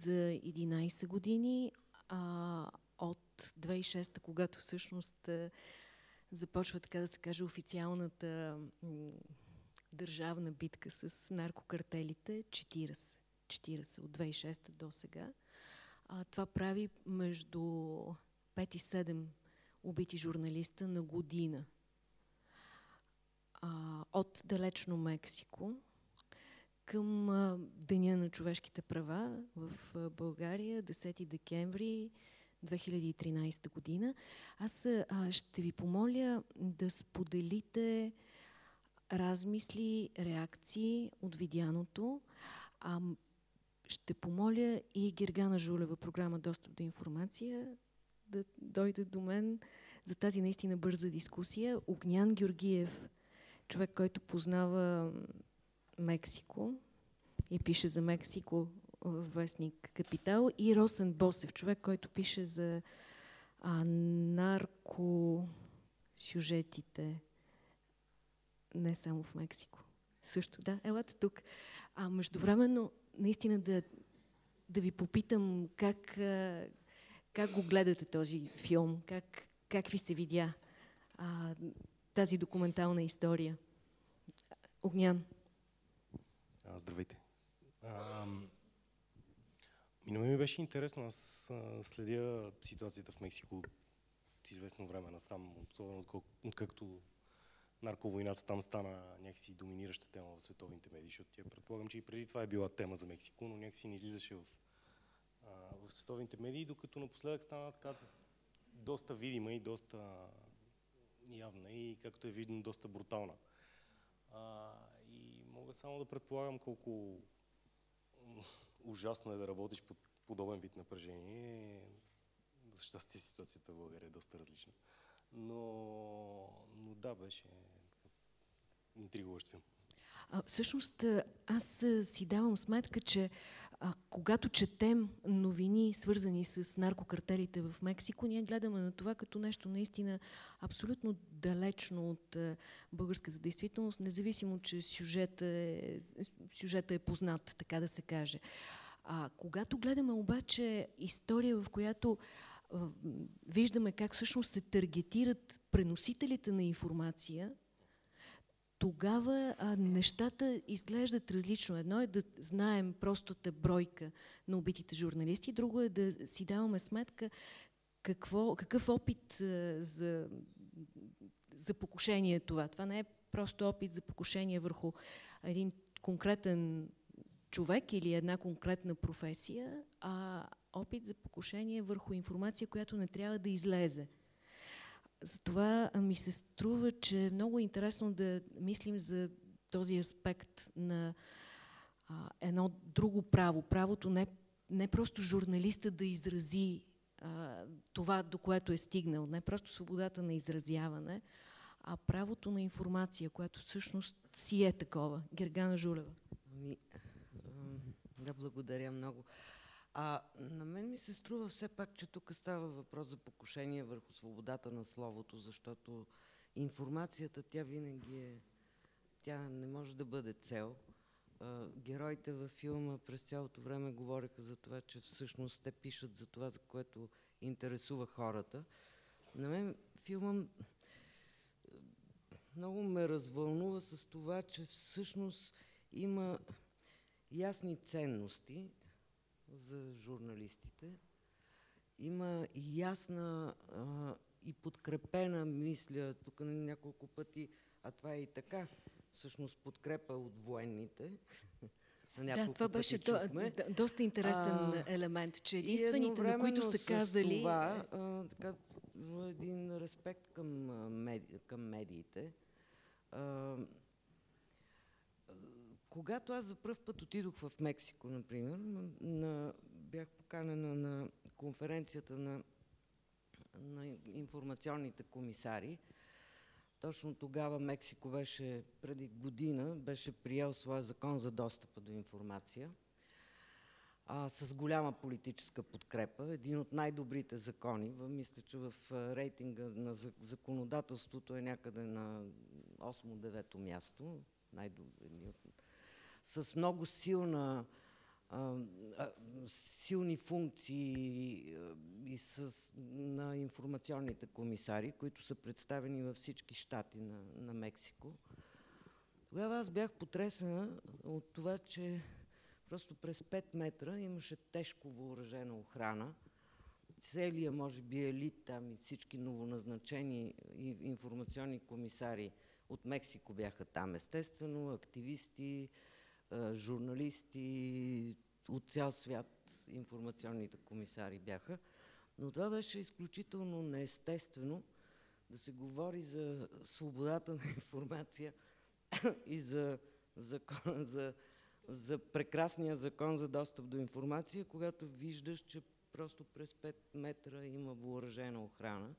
за 11 години, а, от 2006, когато всъщност започва, така да се каже, официалната държавна битка с наркокартелите, 40. 40 от 2006 до сега. А, това прави между 5 и 7 убити журналиста на година. А, от далечно Мексико към Деня на човешките права в България, 10 декември 2013 година. Аз ще ви помоля да споделите размисли, реакции от видяното. А, ще помоля и Гергана Жулева, програма Достъп до информация, да дойде до мен за тази наистина бърза дискусия. Огнян Георгиев, човек, който познава Мексико и пише за Мексико в вестник Капитал и Росен Босев, човек, който пише за а, нарко не само в Мексико. Също, да, елате тук. А междувременно, наистина да, да ви попитам как, как го гледате този филм, как, как ви се видя а, тази документална история. Огнян. Здравейте. А, ми беше интересно. Аз следя ситуацията в Мексико от известно време насам, особено откакто нарковойната там стана някакси доминираща тема в световните медии, защото тя предполагам, че и преди това е била тема за Мексико, но някакси не излизаше в, в световните медии, докато напоследък стана така доста видима и доста явна и както е видно доста брутална. Мога само да предполагам колко ужасно е да работиш под подобен вид напрежение. За щастие ситуацията в България е доста различна. Но, но да, беше интригуващ филм. А, всъщност, аз си давам сметка, че а, когато четем новини, свързани с наркокартелите в Мексико, ние гледаме на това като нещо наистина абсолютно далечно от а, българската действителност, независимо, че сюжета е, сюжета е познат, така да се каже. А, когато гледаме обаче история, в която виждаме как всъщност се таргетират преносителите на информация, тогава а, нещата изглеждат различно. Едно е да знаем простата бройка на убитите журналисти, друго е да си даваме сметка какво, какъв опит а, за, за покушение е това. Това не е просто опит за покушение върху един конкретен човек или една конкретна професия, а опит за покушение върху информация, която не трябва да излезе. Затова ми се струва, че е много интересно да мислим за този аспект на а, едно друго право. Правото не, не просто журналиста да изрази а, това, до което е стигнал, не просто свободата на изразяване, а правото на информация, което всъщност си е такова. Гергана Жулева. Да, благодаря много. А на мен ми се струва все пак, че тук става въпрос за покушение върху свободата на словото, защото информацията, тя винаги е... Тя не може да бъде цел. героите във филма през цялото време говореха за това, че всъщност те пишат за това, за което интересува хората. На мен филма много ме развълнува с това, че всъщност има ясни ценности, за журналистите. Има ясна а, и подкрепена, мисля, тук на няколко пъти, а това е и така, всъщност подкрепа от военните. да, това беше до, доста интересен а, елемент, че единствените, на които са казали... това, а, така, един респект към, меди, към медиите. А, когато аз за първ път отидох в Мексико, например, на, бях поканена на конференцията на, на информационните комисари. Точно тогава Мексико беше, преди година, беше приел своя закон за достъпа до информация а, с голяма политическа подкрепа. Един от най-добрите закони. Мисля, че в рейтинга на законодателството е някъде на 8-9 място. Най с много силна силни функции и с, на информационните комисари, които са представени във всички щати на, на Мексико. Тогава аз бях потресена от това, че просто през 5 метра имаше тежко въоръжена охрана. Целият, може би, елит там и всички новоназначени информационни комисари от Мексико бяха там. Естествено, активисти, журналисти от цял свят, информационните комисари бяха. Но това беше изключително неестествено да се говори за свободата на информация и за, закон, за, за прекрасния закон за достъп до информация, когато виждаш, че просто през 5 метра има въоръжена охрана.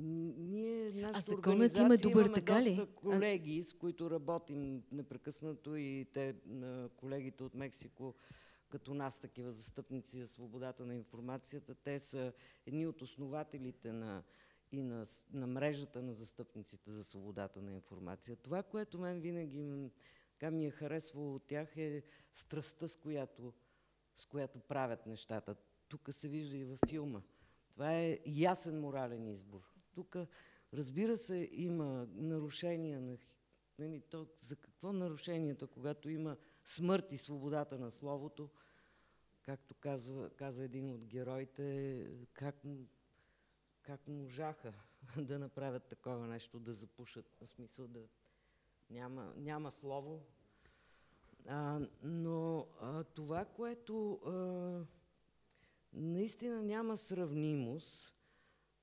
Ние, а законът има добър, така ли? колеги, с които работим непрекъснато и те, колегите от Мексико, като нас, такива застъпници за свободата на информацията, те са едни от основателите на, и на, на мрежата на застъпниците за свободата на информация. Това, което мен винаги така ми е харесвало от тях е страстта, с която, с която правят нещата. Тук се вижда и във филма. Това е ясен морален избор. Тук, разбира се, има нарушения на... Нали, то, за какво нарушението, когато има смърт и свободата на словото, както казва, каза един от героите, как, как можаха да направят такова нещо, да запушат, в смисъл да няма, няма слово. А, но а, това, което а, наистина няма сравнимост,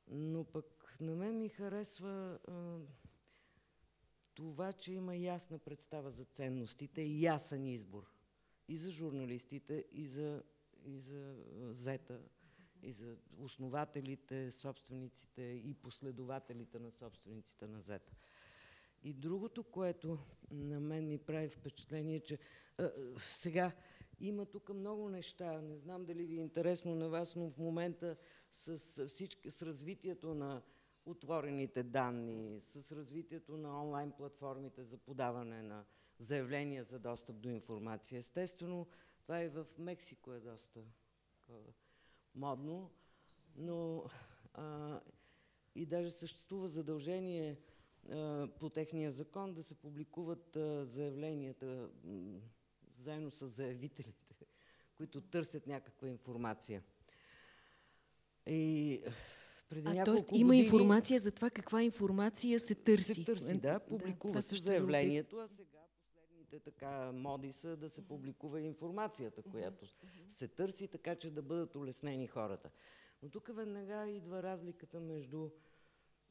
но пък на мен ми харесва а, това, че има ясна представа за ценностите и ясен избор. И за журналистите, и за, и за зета, и за основателите, собствениците и последователите на собствениците на зета. И другото, което на мен ми прави впечатление, че а, сега има тук много неща. Не знам дали ви е интересно на вас, но в момента с, всички, с развитието на отворените данни, с развитието на онлайн платформите за подаване на заявления за достъп до информация. Естествено, това и в Мексико е доста модно, но а, и даже съществува задължение а, по техния закон да се публикуват а, заявленията заедно с заявителите, които търсят някаква информация. И преди а, няколко има години, информация за това каква информация се търси. Се търси, да, публикува да, се заявлението, а сега последните така моди са да се публикува информацията, която се търси, така че да бъдат улеснени хората. Но тук веднага идва разликата между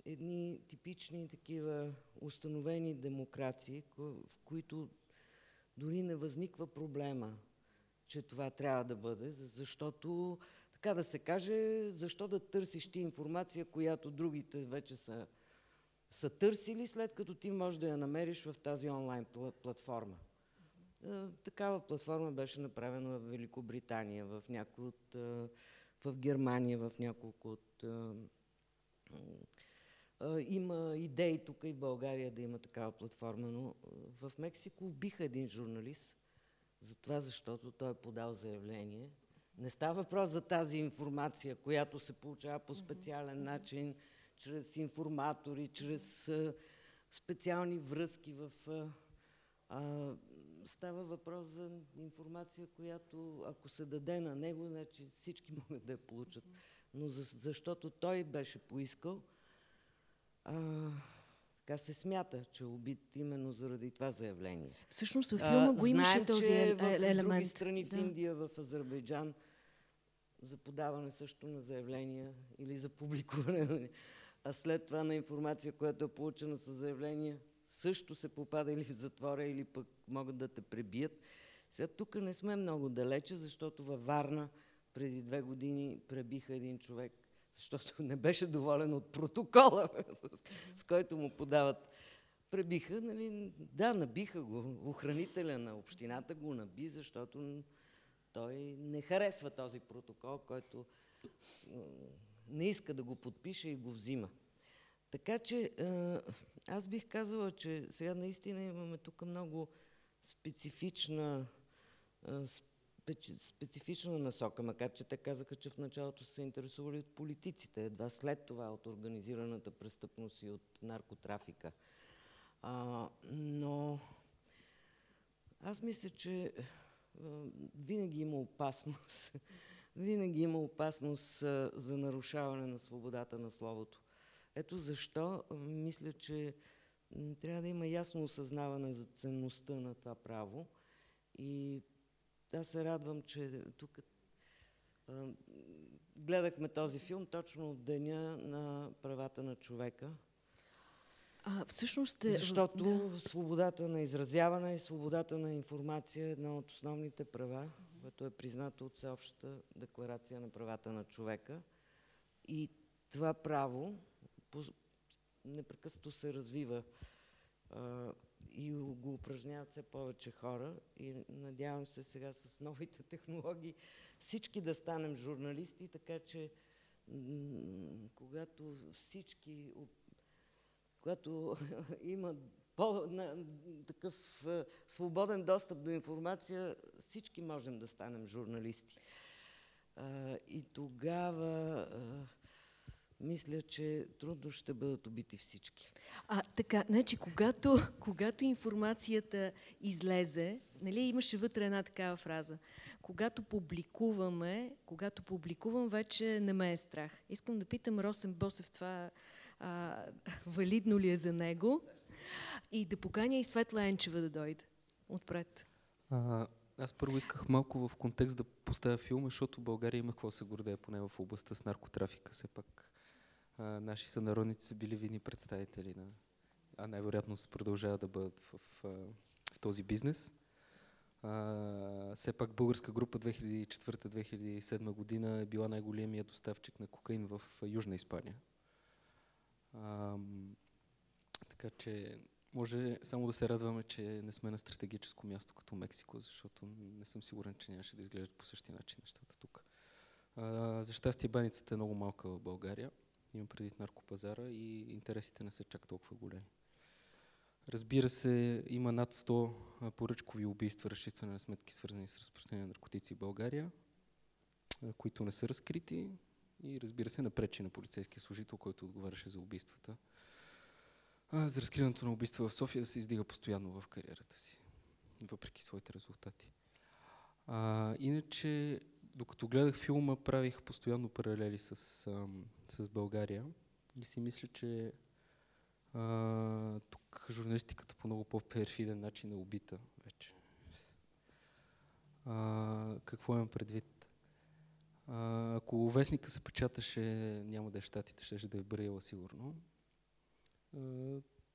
едни типични такива установени демокрации, в които дори не възниква проблема, че това трябва да бъде, защото така да се каже, защо да търсиш ти информация, която другите вече са, са търсили, след като ти можеш да я намериш в тази онлайн платформа. Такава платформа беше направена в Великобритания, в някои от, в Германия, в няколко от има идеи тук и в България да има такава платформа, но в Мексико убиха един журналист за това, защото той е подал заявление не става въпрос за тази информация, която се получава по специален начин, чрез информатори, чрез специални връзки в... А, става въпрос за информация, която ако се даде на него, значи всички могат да я получат. Но за, защото той беше поискал, а, така се смята, че е убит именно заради това заявление. Всъщност в филма го имаше Знаем, този че елемент. в други страни, да. в Индия, в Азербайджан, за подаване също на заявления или за публикуване, а след това на информация, която е получена с заявления, също се попада или в затвора, или пък могат да те пребият. Сега тук не сме много далече, защото във Варна преди две години пребиха един човек, защото не беше доволен от протокола, с, с който му подават. Пребиха, нали, да, набиха го. Охранителя на общината го наби, защото той не харесва този протокол, който не иска да го подпише и го взима. Така че аз бих казала, че сега наистина имаме тук много специфична, специфична насока, макар че те казаха, че в началото се интересували от политиците, едва след това от организираната престъпност и от наркотрафика. Но аз мисля, че винаги има опасност. винаги има опасност за нарушаване на свободата на словото. Ето защо мисля, че трябва да има ясно осъзнаване за ценността на това право. И аз се радвам, че тук гледахме този филм точно в деня на правата на човека. А, всъщност... Е, Защото да. свободата на изразяване и свободата на информация е едно от основните права, което е признато от Всеобщата декларация на правата на човека. И това право непрекъснато се развива а, и го упражняват все повече хора. И надявам се сега с новите технологии всички да станем журналисти, така че когато всички, когато има по, на, такъв а, свободен достъп до информация, всички можем да станем журналисти. А, и тогава а, мисля, че трудно ще бъдат убити всички. А, така, значи, когато, когато информацията излезе, нали, имаше вътре една такава фраза. Когато публикуваме, когато публикувам, вече не ме е страх. Искам да питам Росен Босев това а, валидно ли е за него и да поканя и Светла Енчева да дойде отпред. А, аз първо исках малко в контекст да поставя филма, защото България има какво се гордее поне в областта с наркотрафика. Все пак а, наши сънародници са били видни представители на, а най-вероятно се продължават да бъдат в, в, в този бизнес. А, все пак българска група 2004-2007 година е била най-големия доставчик на кокаин в Южна Испания. А, така че може само да се радваме, че не сме на стратегическо място като Мексико, защото не съм сигурен, че нямаше да изглеждат по същия начин нещата тук. А, за щастие баницата е много малка в България имам предвид наркопазара и интересите не са чак толкова големи. Разбира се, има над 100 поръчкови убийства, разчистване на сметки, свързани с разпространение на наркотици в България, които не са разкрити и разбира се, напречи на полицейския служител, който отговаряше за убийствата. А, за разкриването на убийства в София се издига постоянно в кариерата си, въпреки своите резултати. А, иначе докато гледах филма, правих постоянно паралели с, с България и си мисля, че а, тук журналистиката по много по-перфиден начин е убита вече. А, какво имам предвид? Ако вестника се печаташе, няма да е щатите, ще да е Браила сигурно.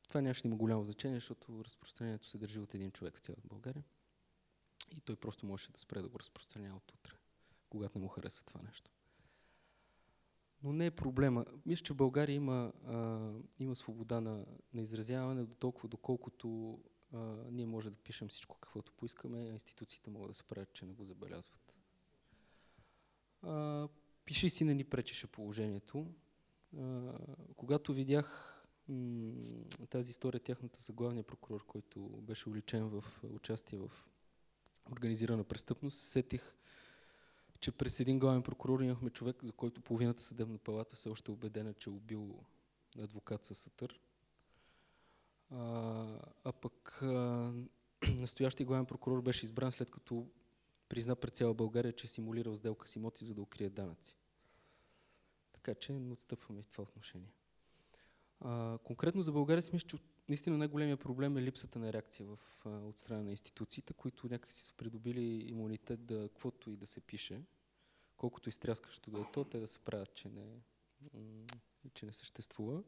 Това нямаше да има голямо значение, защото разпространението се държи от един човек в цялата България. И той просто можеше да спре да го разпространява от утре когато не му харесва това нещо. Но не е проблема. Мисля, че в България има, а, има свобода на, на изразяване до толкова, доколкото а, ние може да пишем всичко каквото поискаме, а институциите могат да се правят, че не го забелязват. А, пиши си не ни пречеше положението. А, когато видях тази история, тяхната за главния прокурор, който беше уличен в участие в организирана престъпност, сетих че през един главен прокурор имахме човек, за който половината съдебна палата все още убедена, че е убил адвокат със сътър. А, а пък а, настоящия главен прокурор беше избран след като призна пред цяла България, че е симулирал сделка с имоти, за да укрие данъци. Така че отстъпваме в това отношение. А, конкретно за България си че наистина най-големия проблем е липсата на реакция в, а, от страна на институциите, които някакси са придобили имунитет да каквото и да се пише, колкото изтряскащо да е то, те да се правят, че не, че не съществува.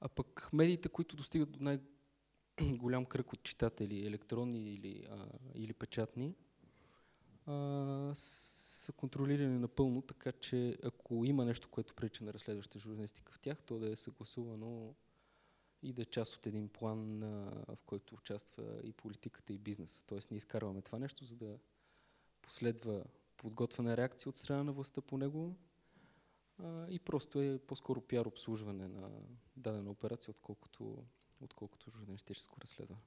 А пък медиите, които достигат до най-голям кръг от читатели, електронни или, а, или печатни, а, са контролирани напълно, така че ако има нещо, което пречи на разследваща журналистика в тях, то да е съгласувано и да е част от един план, в който участва и политиката, и бизнеса. Тоест ние изкарваме това нещо, за да последва подготвена реакция от страна на властта по него и просто е по-скоро пиар обслужване на дадена операция, отколкото, отколкото журналистическо разследване.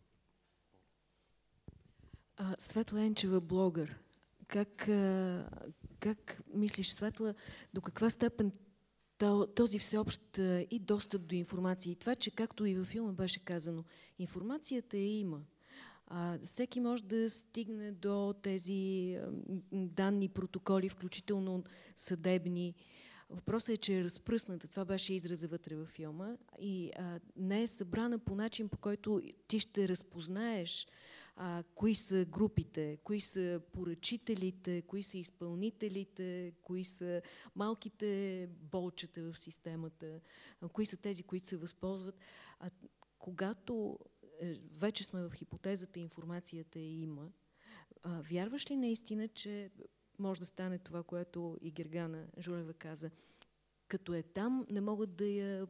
А, Светла Енчева, блогър. Как, как мислиш, Светла, до каква степен този всеобщ и достъп до информация и това, че както и във филма беше казано, информацията я има. А, всеки може да стигне до тези данни, протоколи, включително съдебни. Въпросът е, че е разпръсната. Това беше израза вътре във филма. И а, не е събрана по начин, по който ти ще разпознаеш а, кои са групите, кои са поръчителите, кои са изпълнителите, кои са малките болчета в системата, а, кои са тези, които се възползват. А, когато е, вече сме в хипотезата, информацията е има, а, вярваш ли наистина, че може да стане това, което и Гергана Жулева каза? Като е там, не могат да я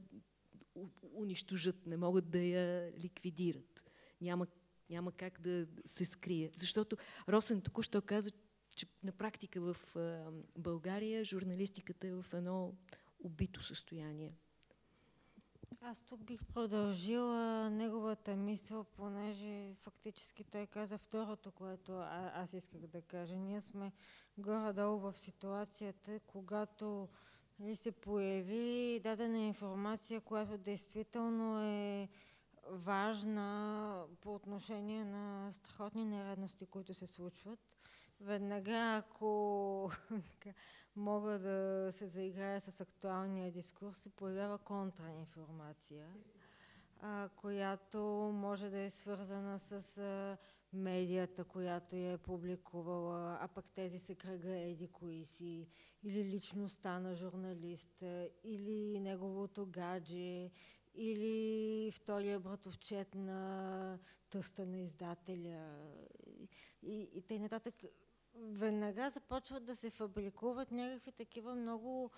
унищожат, не могат да я ликвидират. Няма няма как да се скрие. Защото Росен току-що каза, че на практика в България журналистиката е в едно убито състояние. Аз тук бих продължила неговата мисъл, понеже фактически той каза второто, което аз исках да кажа. Ние сме горе-долу в ситуацията, когато ли нали, се появи дадена информация, която действително е важна по отношение на страхотни нередности, които се случват. Веднага, ако мога да се заиграя с актуалния дискурс, се появява контраинформация, а, която може да е свързана с а, медията, която я е публикувала, а пък тези се кръга еди кои си, или личността на журналиста, или неговото гадже, или втория братовчет на тъста на издателя и, и т.н. нататък. Веднага започват да се фабрикуват някакви такива много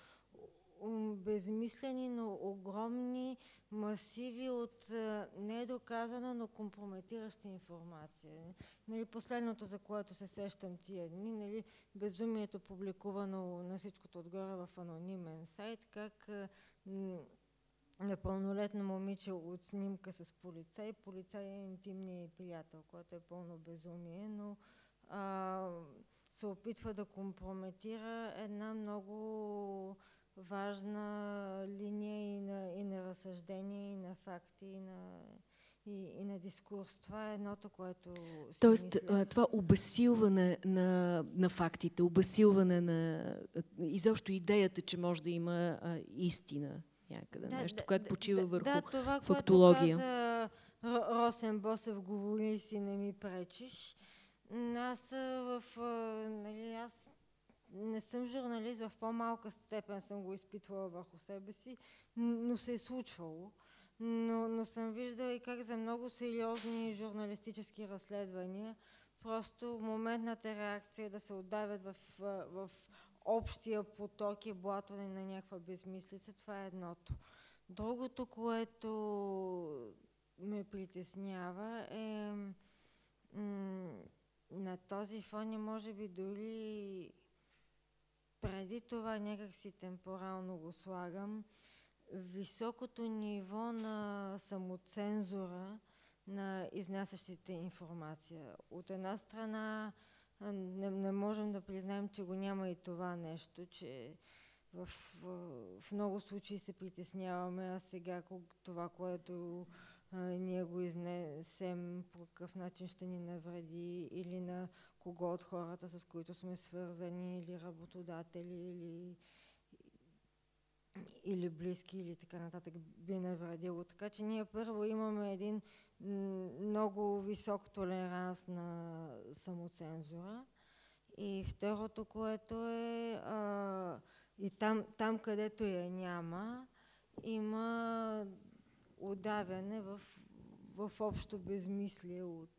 безмислени, но огромни масиви от недоказана, но компрометираща информация. Нали, последното, за което се сещам тия дни, нали, безумието публикувано на всичкото отгоре в анонимен сайт, как непълнолетно момиче от снимка с полицай. Полицай е интимният приятел, което е пълно безумие, но а, се опитва да компрометира една много важна линия и на, и на разсъждение, и на факти, и на, и, и на дискурс. Това е едното, което Тоест, мисля. това обесилване на, на фактите, обесилване на изобщо идеята, че може да има а, истина някъде. Да, нещо, да, което почива да, върху да, това, фактология. Което каза Росен Босев, говори си, не ми пречиш. Аз в... Нали, аз не съм журналист, в по-малка степен съм го изпитвала върху себе си, но се е случвало. Но, но съм виждала и как за много сериозни журналистически разследвания просто моментната реакция да се отдавят в, в общия поток и блатоне на някаква безмислица, това е едното. Другото, което ме притеснява е на този фон и може би дори преди това някак си темпорално го слагам, високото ниво на самоцензура на изнасящите информация. От една страна не, не можем да признаем, че го няма и това нещо, че в, в, в много случаи се притесняваме, а сега това, което а, ние го изнесем, по какъв начин ще ни навреди или на кого от хората, с които сме свързани, или работодатели, или, или близки, или така нататък би навредило. Така че ние първо имаме един много висок толеранс на самоцензура. И второто, което е а, и там, там, където я няма, има удавяне в, в общо безмислие от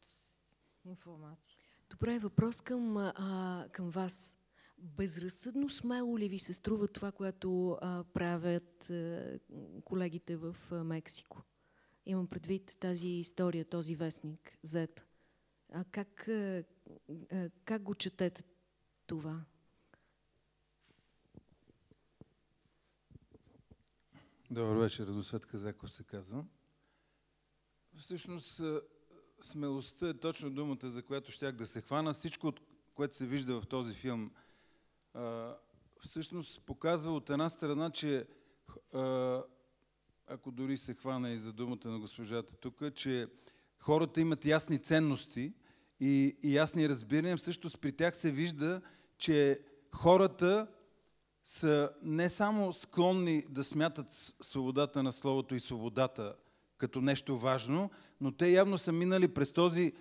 информация. Добре, въпрос към, а, към вас. Безразсъдно смело ли ви се струва това, което а, правят а, колегите в а, Мексико? Имам предвид тази история, този вестник, Z. А как, как го четете това? Добър вечер, Радосвет Казаков се казва. Всъщност, смелостта е точно думата, за която щях да се хвана. Всичко, което се вижда в този филм, всъщност показва от една страна, че ако дори се хвана и за думата на госпожата тук, че хората имат ясни ценности и, и ясни разбирания. Всъщност при тях се вижда, че хората са не само склонни да смятат свободата на словото и свободата като нещо важно, но те явно са минали през този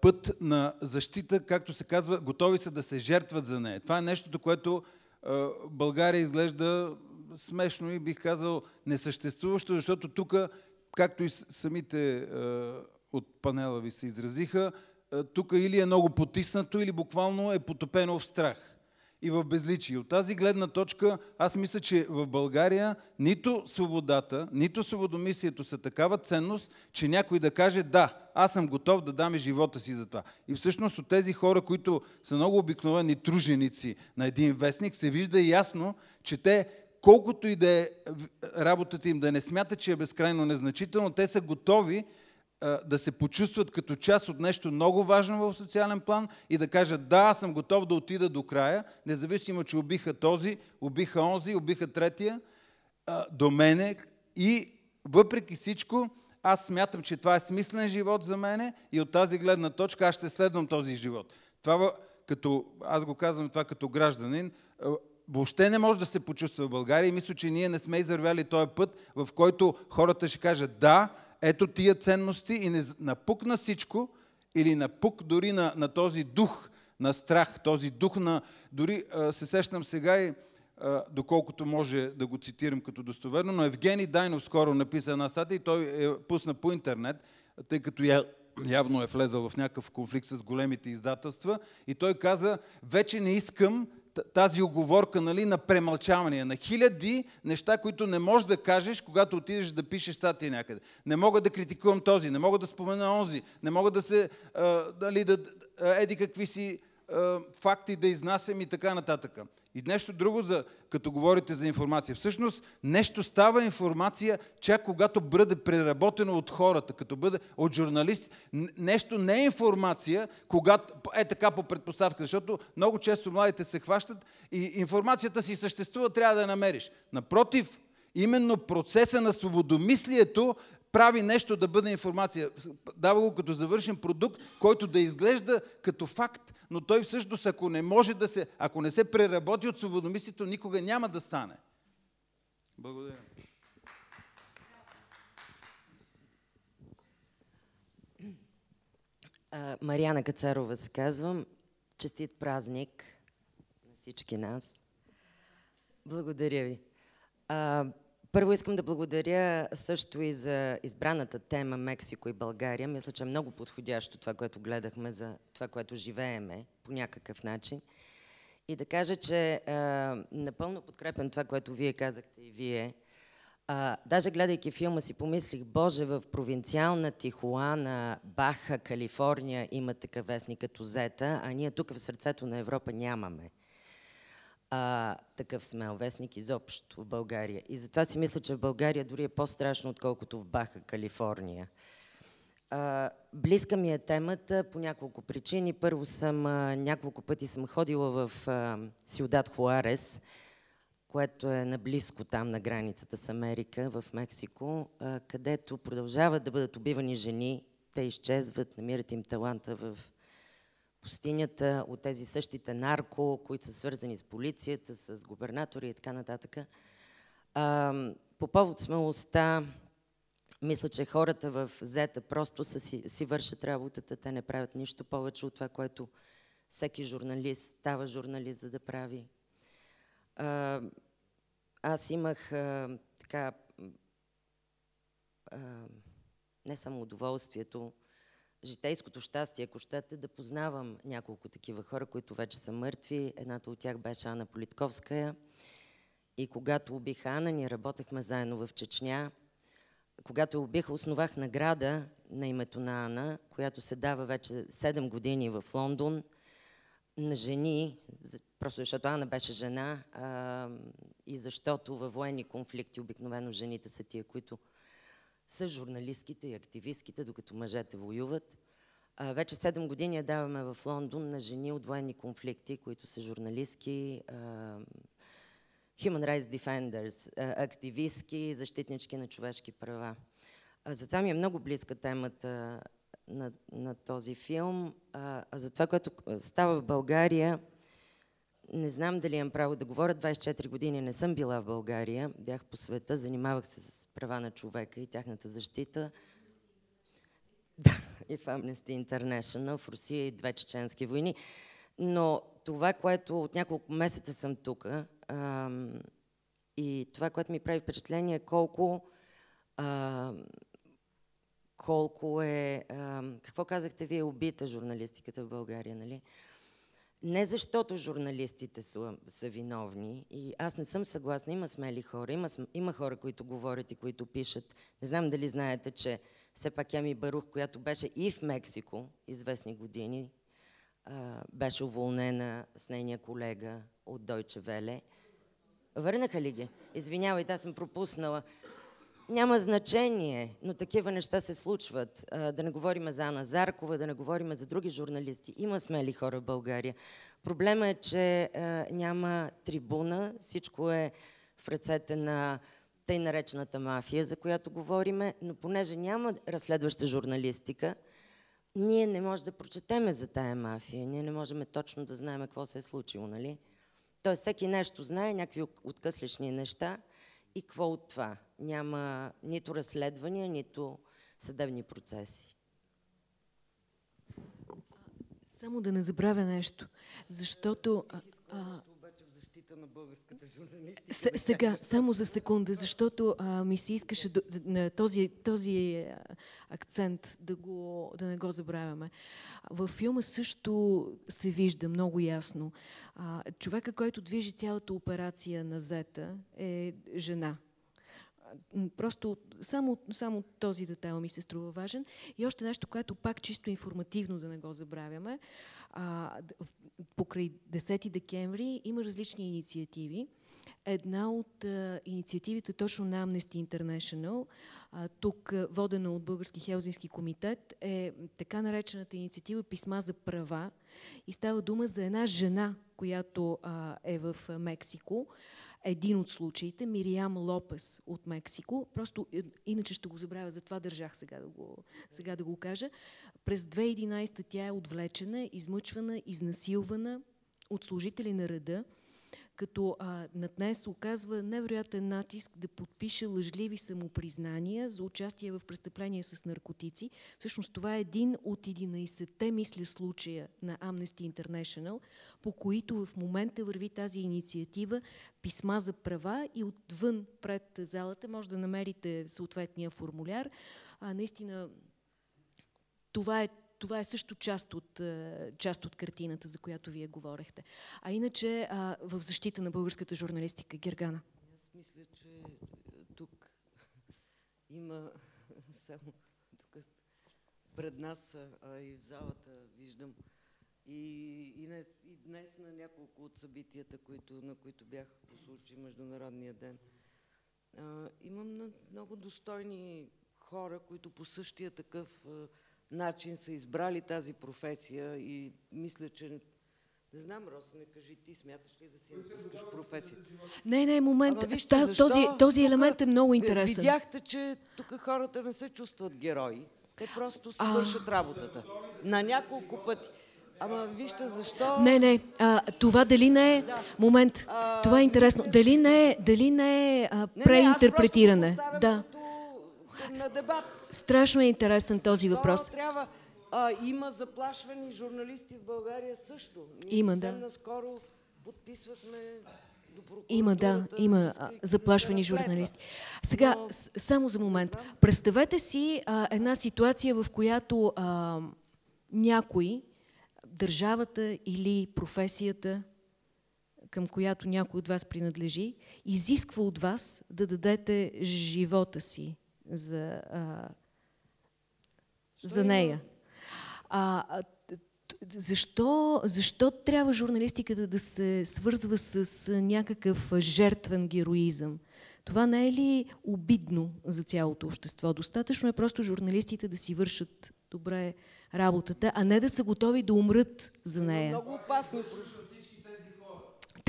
път на защита, както се казва, готови са да се жертват за нея. Това е нещото, което България изглежда смешно и бих казал несъществуващо, защото тук, както и самите от панела ви се изразиха, тук или е много потиснато, или буквално е потопено в страх и в безличие. От тази гледна точка аз мисля, че в България нито свободата, нито свободомислието са такава ценност, че някой да каже да, аз съм готов да дам и живота си за това. И всъщност от тези хора, които са много обикновени труженици на един вестник, се вижда ясно, че те колкото и да е работата им да не смятат, че е безкрайно незначително, те са готови да се почувстват като част от нещо много важно в социален план и да кажат да, аз съм готов да отида до края, независимо, че убиха този, убиха онзи, убиха третия, до мене и въпреки всичко, аз смятам, че това е смислен живот за мене и от тази гледна точка аз ще следвам този живот. Това, като, аз го казвам това като гражданин, въобще не може да се почувства в България и мисля, че ние не сме извървяли този път, в който хората ще кажат да, ето тия ценности и не напукна всичко или напук дори на, на този дух на страх, този дух на... Дори а, се сещам сега и а, доколкото може да го цитирам като достоверно, но Евгений Дайнов скоро написа една статия и той е пусна по интернет, тъй като я, явно е влезъл в някакъв конфликт с големите издателства и той каза, вече не искам тази оговорка нали, на премълчаване, на хиляди неща, които не можеш да кажеш, когато отидеш да пишеш статия някъде. Не мога да критикувам този, не мога да спомена онзи, не мога да се, а, нали, да, еди какви си факти да изнасям и така нататък. И нещо друго, за, като говорите за информация. Всъщност нещо става информация, чак когато бъде преработено от хората, като бъде от журналисти. Нещо не е информация, когато е така по предпоставка, защото много често младите се хващат и информацията си съществува, трябва да я намериш. Напротив, именно процеса на свободомислието прави нещо да бъде информация. Дава го като завършен продукт, който да изглежда като факт, но той всъщност, ако не може да се, ако не се преработи от свободомислието, никога няма да стане. Благодаря. Мариана Кацарова се казвам. Честит празник на всички нас. Благодаря ви. А, първо искам да благодаря също и за избраната тема Мексико и България. Мисля, че е много подходящо това, което гледахме за това, което живееме по някакъв начин. И да кажа, че а, напълно подкрепям това, което вие казахте и вие. А, даже гледайки филма си помислих, Боже, в провинциална Тихуана, Баха, Калифорния има такъв вестник като Зета, а ние тук в сърцето на Европа нямаме а, такъв смел вестник изобщо в България. И затова си мисля, че в България дори е по-страшно, отколкото в Баха, Калифорния. А, близка ми е темата по няколко причини. Първо съм, а, няколко пъти съм ходила в а, Сиудат Хуарес, което е наблизко там на границата с Америка, в Мексико, а, където продължават да бъдат убивани жени, те изчезват, намират им таланта в пустинята, от тези същите нарко, които са свързани с полицията, с губернатори и така нататък. По повод смелостта, мисля, че хората в Зета просто са си, си вършат работата, те не правят нищо повече от това, което всеки журналист става журналист, за да прави. Аз имах така не само удоволствието, житейското щастие, ако щете, да познавам няколко такива хора, които вече са мъртви. Едната от тях беше Ана Политковская. И когато убих Ана, ние работехме заедно в Чечня. Когато убих, основах награда на името на Ана, която се дава вече 7 години в Лондон на жени, просто защото Ана беше жена а, и защото във военни конфликти обикновено жените са тия, които са журналистките и активистките, докато мъжете воюват. Вече 7 години я даваме в Лондон на жени от военни конфликти, които са журналистки, human rights defenders, а, активистки, защитнички на човешки права. Затова ми е много близка темата на, на този филм. А за това, което става в България, не знам дали имам право да говоря. 24 години не съм била в България. Бях по света, занимавах се с права на човека и тяхната защита. Да, и в Amnesty International, в Русия и две чеченски войни. Но това, което от няколко месеца съм тук, и това, което ми прави впечатление е колко а, колко е, а, какво казахте вие, убита журналистиката в България, нали? Не защото журналистите са, са виновни и аз не съм съгласна, има смели хора, има, има хора, които говорят и които пишат. Не знам дали знаете, че все пак Ями Барух, която беше и в Мексико известни години, а, беше уволнена с нейния колега от Дойче Веле. Върнаха ли ги? Извинявайте, аз съм пропуснала. Няма значение, но такива неща се случват. Да не говорим за Ана Заркова, да не говорим за други журналисти. Има смели хора в България. Проблема е, че няма трибуна, всичко е в ръцете на тъй наречената мафия, за която говориме, но понеже няма разследваща журналистика, ние не можем да прочетеме за тая мафия. Ние не можем точно да знаем какво се е случило, нали? Тоест всеки нещо знае, някакви откъслични неща и какво от това? Няма нито разследвания, нито съдебни процеси. Само да не забравя нещо, защото... А, а, на българската журналистика. Сега, само за секунда, защото а, ми се искаше до, на този, този акцент да, го, да не го забравяме. В филма също се вижда много ясно. А, човека, който движи цялата операция на Зета е жена. Просто само, само този детайл ми се струва важен. И още нещо, което пак чисто информативно да не го забравяме. А, покрай 10 декември има различни инициативи. Една от а, инициативите точно на Amnesty International, а, тук водена от Български Хелзински комитет, е така наречената инициатива Писма за права и става дума за една жена, която а, е в Мексико, един от случаите, Мириам Лопес от Мексико, просто е, иначе ще го забравя, затова държах сега да го, сега да го кажа. През 2011 тя е отвлечена, измъчвана, изнасилвана от служители на реда, като а, над се оказва невероятен натиск да подпише лъжливи самопризнания за участие в престъпления с наркотици. Всъщност това е един от 11-те, мисля, случая на Amnesty International, по които в момента върви тази инициатива писма за права и отвън пред залата може да намерите съответния формуляр. А, наистина това е това е също част от, е, част от картината, за която вие говорехте. А иначе в защита на българската журналистика, Гергана. Аз мисля, че тук има само тук пред нас, а и в залата виждам и, и, днес, и днес на няколко от събитията, които, на които бях по случай Международния ден. А, имам много достойни хора, които по същия такъв а, начин са избрали тази професия и мисля, че не знам, Роса, не кажи ти, смяташ ли да си напускаш професия? Не, не, момент. Ама вижте, Та, защо? този, този елемент е много интересен. Видяхте, че тук хората не се чувстват герои. Те просто а... вършат работата. На няколко пъти. Ама вижте защо... Не, не. А, това дали не е... Да. Момент. А... Това е интересно. Дали не е, дали не е а, преинтерпретиране? Не, не, да. На дебат. Страшно е интересен този въпрос. Трябва, а, има заплашвани журналисти в България също. Ние има, да. наскоро подписвахме има, да, има а, заплашвани журналисти. Сега, Но, само за момент. Представете си а, една ситуация, в която а, някой, държавата или професията, към която някой от вас принадлежи, изисква от вас да дадете живота си за а, за нея. А, защо, защо трябва журналистиката да се свързва с някакъв жертвен героизъм? Това не е ли обидно за цялото общество? Достатъчно е просто журналистите да си вършат добре работата, а не да са готови да умрат за нея. Много опасно.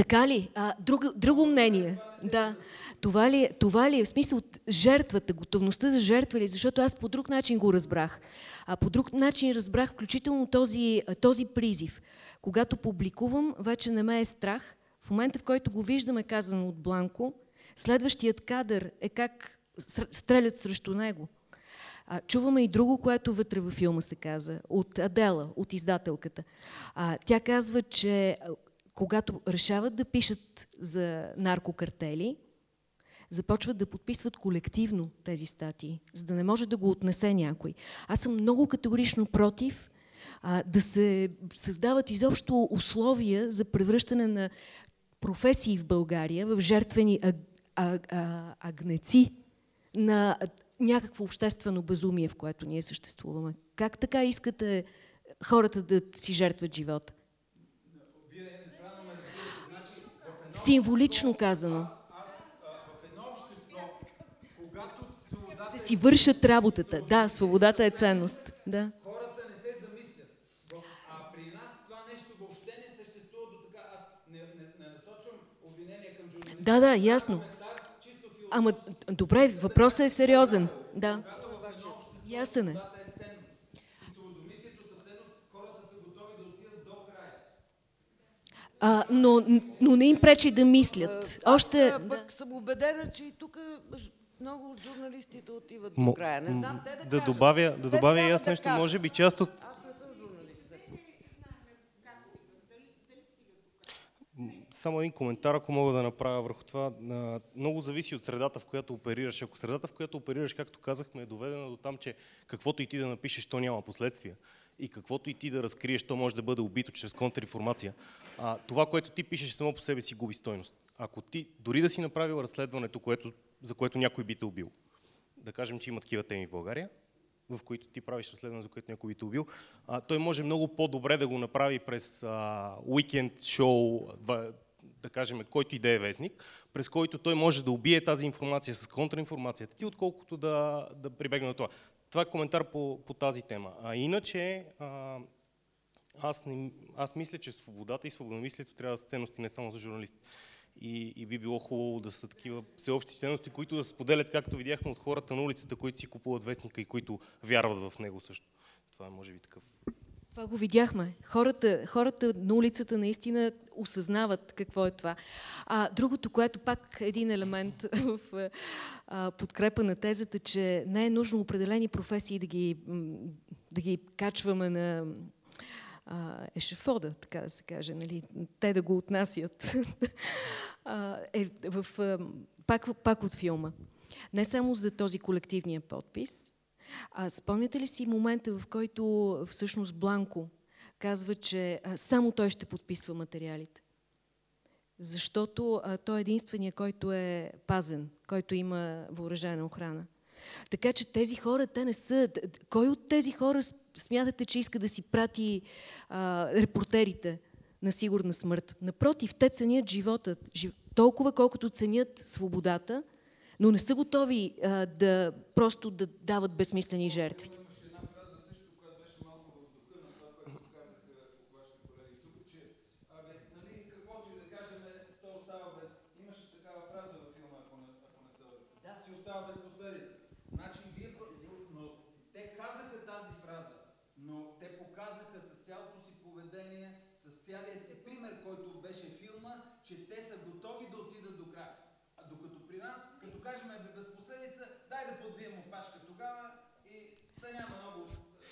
Така ли? А, друго, друго мнение. Да. Това ли, е- това ли е в смисъл от жертвата, готовността за жертва ли? Защото аз по друг начин го разбрах. А по друг начин разбрах включително този, този призив. Когато публикувам, вече не ме е страх. В момента, в който го виждаме казано от Бланко, следващият кадър е как стрелят срещу него. А, чуваме и друго, което вътре във филма се каза, от Адела, от издателката. А, тя казва, че когато решават да пишат за наркокартели, започват да подписват колективно тези статии, за да не може да го отнесе някой. Аз съм много категорично против а, да се създават изобщо условия за превръщане на професии в България в жертвени аг, а, а, агнеци на някакво обществено безумие, в което ние съществуваме. Как така искате хората да си жертват живота? Символично казано. Да си вършат работата. Да, свободата е ценност. Да. Хората не се замислят. А при нас това нещо въобще не съществува до така. Аз не, не, не насочвам обвинение към журналистите. Да, да, ясно. Ама, добре, въпросът е сериозен. Да. Ясен е. А, но, но не им пречи да мислят. Още... Аз пък съм убедена, че и тук много от журналистите отиват до края. Не знам те да, да кажат. Добавя, да добавя и аз нещо, да може би част от... Аз не съм журналист. Само един коментар, ако мога да направя върху това. Много зависи от средата, в която оперираш. Ако средата, в която оперираш, както казахме, е доведена до там, че каквото и ти да напишеш, то няма последствия и каквото и ти да разкриеш, то може да бъде убито чрез контринформация. А, това, което ти пишеш само по себе си губи стойност. Ако ти, дори да си направил разследването, което, за което някой би те убил, да кажем, че има такива теми в България, в които ти правиш разследване, за което някой би те убил, а, той може много по-добре да го направи през уикенд шоу, да кажем, който и да е вестник, през който той може да убие тази информация с контраинформацията ти, отколкото да, да прибегне на това. Това е коментар по, по тази тема. А иначе, а, аз, не, аз мисля, че свободата и свободомислието трябва да са ценности не само за журналисти. И, и би било хубаво да са такива всеобщи ценности, които да споделят, както видяхме от хората на улицата, които си купуват вестника и които вярват в него също. Това е може би такъв това го видяхме. Хората, хората на улицата наистина осъзнават какво е това. А, другото, което пак един елемент в а, подкрепа на тезата, че не е нужно определени професии да ги, да ги качваме на а, ешефода, така да се каже, нали? те да го отнасят, а, е в, пак, пак от филма. Не само за този колективния подпис, а спомняте ли си момента, в който всъщност Бланко казва, че а, само той ще подписва материалите? Защото а, той е единствения, който е пазен, който има въоръжена охрана. Така че тези хора, те не са... Кой от тези хора смятате, че иска да си прати а, репортерите на сигурна смърт? Напротив, те ценят живота. Жив... Толкова, колкото ценят свободата, но не са готови а, да просто да дават безсмислени жертви.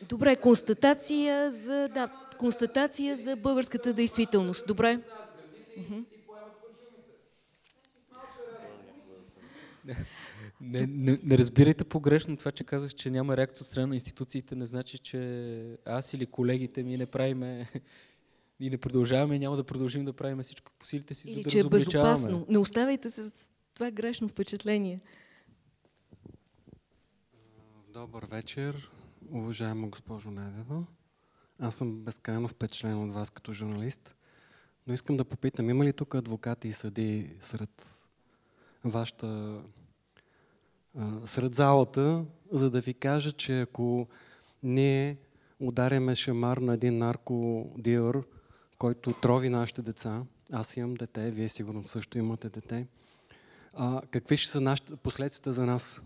Добре, констатация за, да, констатация за българската действителност. Добре. Не, не, не разбирайте погрешно това, че казах, че няма реакция от страна на институциите, не значи, че аз или колегите ми не правиме и не продължаваме и няма да продължим да правим всичко по силите си, или, за да че е безопасно. Не оставайте с това грешно впечатление. Добър вечер. Уважаема госпожо Недева, аз съм безкрайно впечатлен от вас като журналист, но искам да попитам, има ли тук адвокати и съди сред вашата сред залата, за да ви кажа, че ако ние ударяме шамар на един наркодилър, който трови нашите деца, аз имам дете, вие сигурно също имате дете, какви ще са нашите последствията за нас?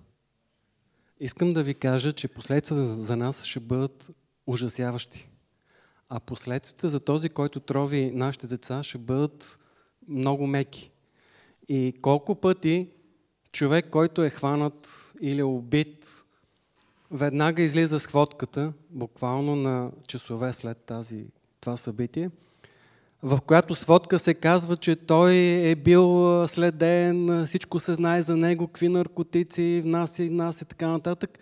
Искам да ви кажа, че последствията за нас ще бъдат ужасяващи. А последствията за този, който трови нашите деца, ще бъдат много меки. И колко пъти човек, който е хванат или е убит, веднага излиза с хвотката, буквално на часове след тази, това събитие, в която сводка се казва, че той е бил следен, всичко се знае за него, какви наркотици внася и нас и така нататък.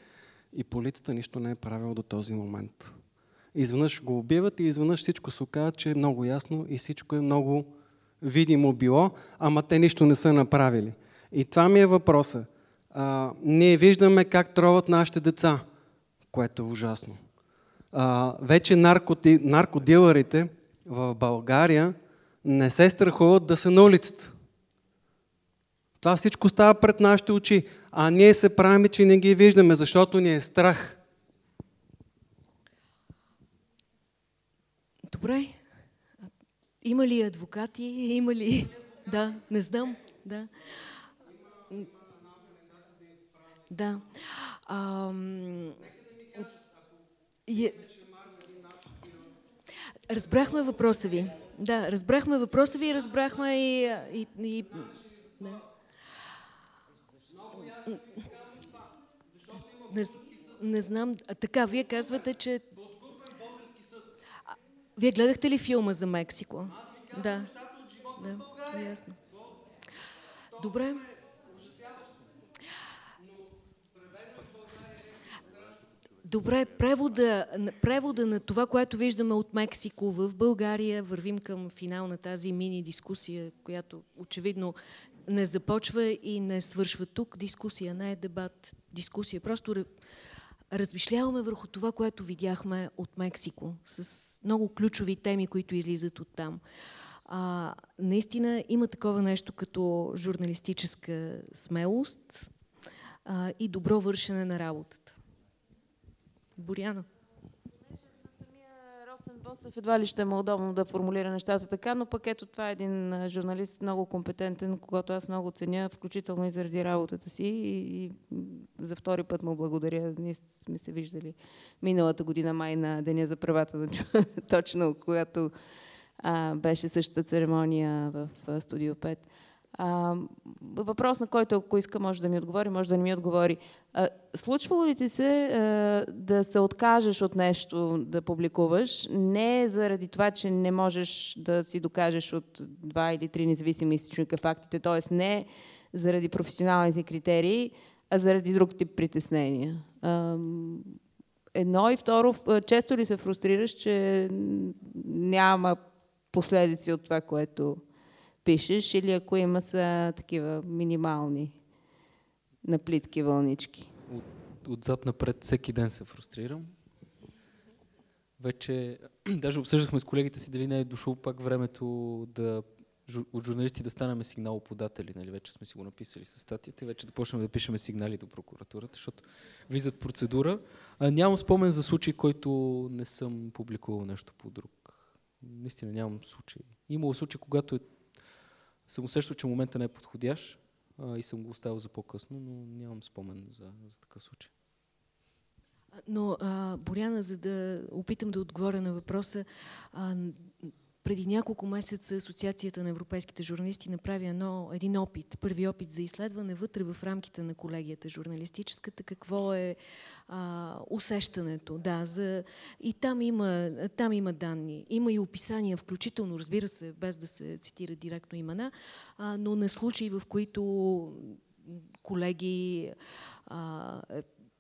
И полицията нищо не е правила до този момент. Изведнъж го убиват и изведнъж всичко се оказа, че е много ясно и всичко е много видимо било, ама те нищо не са направили. И това ми е въпроса. А, ние виждаме как троват нашите деца, което е ужасно. А, вече наркоти, наркодилърите в България не се страхуват да са на улицата. Това всичко става пред нашите очи, а ние се правим, че не ги виждаме, защото ни е страх. Добре. Има ли адвокати? Има ли... Да, не знам. Да. Да. Ам... Е... Разбрахме въпроса ви. Да, разбрахме въпроса ви и разбрахме и... и, и... Да. Не, не знам. Така, вие казвате, че... Вие гледахте ли филма за Мексико? Да. Да, ясно. Добре. Добре, превода, превода на това, което виждаме от Мексико в България, вървим към финал на тази мини дискусия, която очевидно не започва и не свършва тук. Дискусия не е дебат, дискусия. Просто размишляваме върху това, което видяхме от Мексико, с много ключови теми, които излизат от там. А, наистина има такова нещо като журналистическа смелост а, и добро вършене на работата. Боряна. Босев едва ли ще е удобно да формулира нещата така, но пък ето това е един журналист много компетентен, когато аз много ценя, включително и заради работата си и, и за втори път му благодаря. Ние сме се виждали миналата година май на Деня за правата на точно когато а, беше същата церемония в Студио 5. А, въпрос, на който ако иска може да ми отговори, може да не ми отговори. А, случвало ли ти се а, да се откажеш от нещо да публикуваш, не заради това, че не можеш да си докажеш от два или три независими източника фактите, т.е. не заради професионалните критерии, а заради друг тип притеснения? А, едно и второ, често ли се фрустрираш, че няма последици от това, което пишеш, или ако има са такива минимални наплитки вълнички? От, отзад напред всеки ден се фрустрирам. Вече, даже обсъждахме с колегите си дали не е дошло пак времето да от журналисти да станем сигналоподатели. Нали? Вече сме си го написали с статията и вече да почнем да пишем сигнали до прокуратурата, защото влизат процедура. А, нямам спомен за случай, който не съм публикувал нещо по друг. Наистина нямам случай. Имало случай, когато е съм усещал, че момента не е подходящ а, и съм го оставил за по-късно, но нямам спомен за, за такъв случай. Но, а, Боряна, за да опитам да отговоря на въпроса, а, преди няколко месеца Асоциацията на европейските журналисти направи едно, един опит, първи опит за изследване вътре в рамките на колегията журналистическата, какво е а, усещането. Да, за... И там има, там има данни, има и описания, включително, разбира се, без да се цитира директно имена, а, но на случаи, в които колеги а,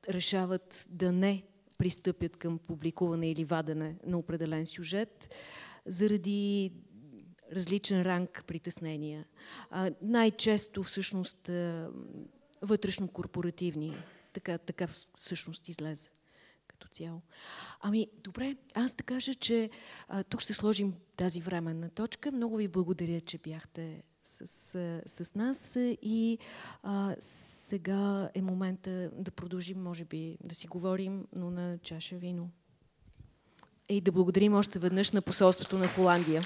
решават да не пристъпят към публикуване или вадене на определен сюжет, заради различен ранг притеснения. най-често всъщност вътрешно-корпоративни. Така, така всъщност излезе като цяло. Ами, добре, аз да кажа, че а, тук ще сложим тази временна точка. Много ви благодаря, че бяхте с, с, нас и а, сега е момента да продължим, може би, да си говорим, но на чаша вино. И да благодарим още веднъж на посолството на Холандия.